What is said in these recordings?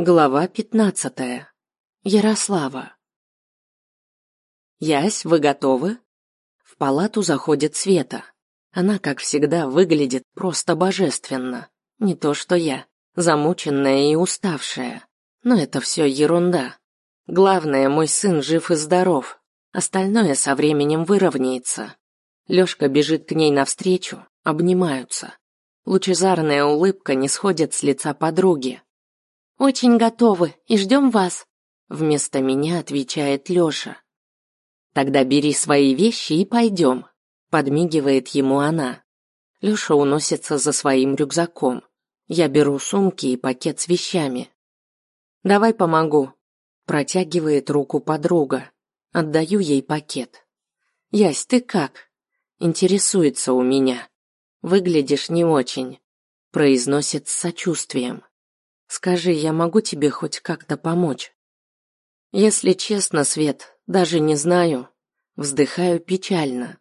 Глава пятнадцатая. Ярослава. Ясь, вы готовы? В палату заходит Света. Она, как всегда, выглядит просто божественно. Не то что я, замученная и уставшая. Но это все ерунда. Главное, мой сын жив и здоров. Остальное со временем выровняется. Лёшка бежит к ней навстречу, обнимаются. Лучезарная улыбка не сходит с лица подруги. Очень готовы и ждем вас. Вместо меня отвечает Лёша. Тогда бери свои вещи и пойдем. Подмигивает ему она. Лёша уносится за своим рюкзаком. Я беру сумки и пакет с вещами. Давай помогу. Протягивает руку подруга. Отдаю ей пакет. Ясь, ты как? Интересуется у меня. Выглядишь не очень. Произносит с сочувствием. Скажи, я могу тебе хоть как-то помочь? Если честно, Свет, даже не знаю. Вздыхаю печально.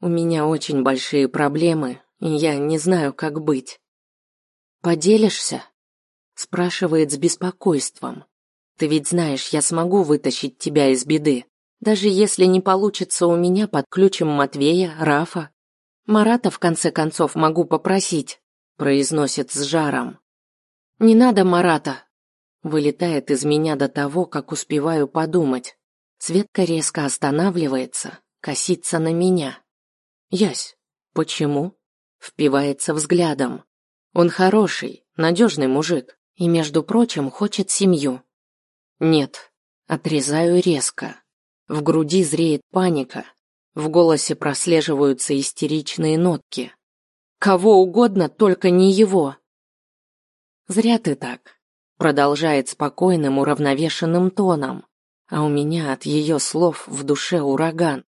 У меня очень большие проблемы, и я не знаю, как быть. Поделишься? Спрашивает с беспокойством. Ты ведь знаешь, я смогу вытащить тебя из беды. Даже если не получится у меня, подключим Матвея, Рафа. Марата, в конце концов, могу попросить, произносит с жаром. Не надо Марата. Вылетает из меня до того, как успеваю подумать. Светка резко останавливается, косится на меня. Ясь, почему? Впивается взглядом. Он хороший, надежный мужик и, между прочим, хочет семью. Нет, отрезаю резко. В груди зреет паника. В голосе прослеживаются истеричные нотки. Кого угодно, только не его. Зря ты так. Продолжает спокойным, уравновешенным тоном, а у меня от ее слов в душе ураган.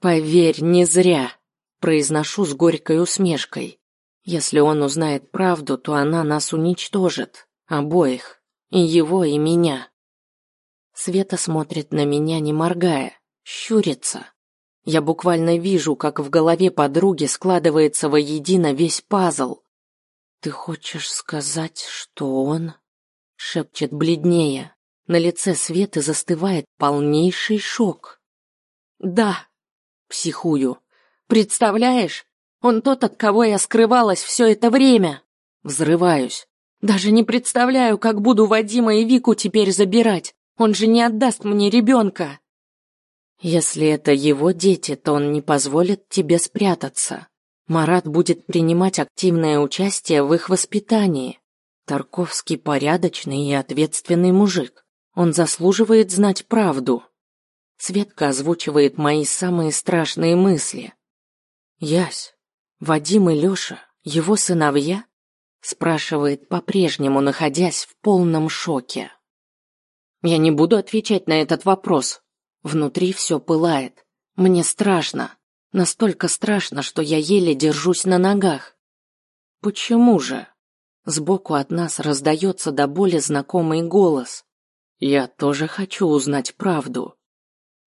Поверь, не зря. Произношу с горькой усмешкой. Если он узнает правду, то она нас уничтожит, обоих, и его, и меня. Света смотрит на меня, не моргая, щурится. Я буквально вижу, как в голове подруги складывается воедино весь пазл. «Ты хочешь сказать, что он...» Шепчет бледнее. На лице Светы застывает полнейший шок. «Да!» Психую. «Представляешь? Он тот, от кого я скрывалась все это время!» Взрываюсь. «Даже не представляю, как буду Вадима и Вику теперь забирать. Он же не отдаст мне ребенка!» «Если это его дети, то он не позволит тебе спрятаться. Марат будет принимать активное участие в их воспитании. Тарковский порядочный и ответственный мужик. Он заслуживает знать правду. Светка озвучивает мои самые страшные мысли. Ясь, Вадим и Лёша, его сыновья? Спрашивает по-прежнему, находясь в полном шоке. Я не буду отвечать на этот вопрос. Внутри все пылает. Мне страшно. Настолько страшно, что я еле держусь на ногах. Почему же? Сбоку от нас раздается до боли знакомый голос. Я тоже хочу узнать правду.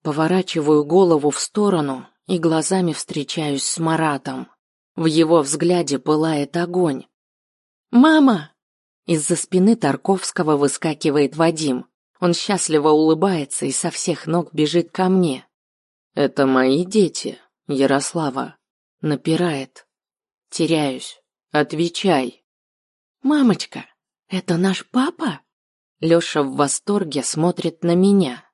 Поворачиваю голову в сторону и глазами встречаюсь с Маратом. В его взгляде пылает огонь. «Мама!» Из-за спины Тарковского выскакивает Вадим. Он счастливо улыбается и со всех ног бежит ко мне. «Это мои дети», Ярослава. Напирает. Теряюсь. Отвечай. Мамочка, это наш папа? Лёша в восторге смотрит на меня.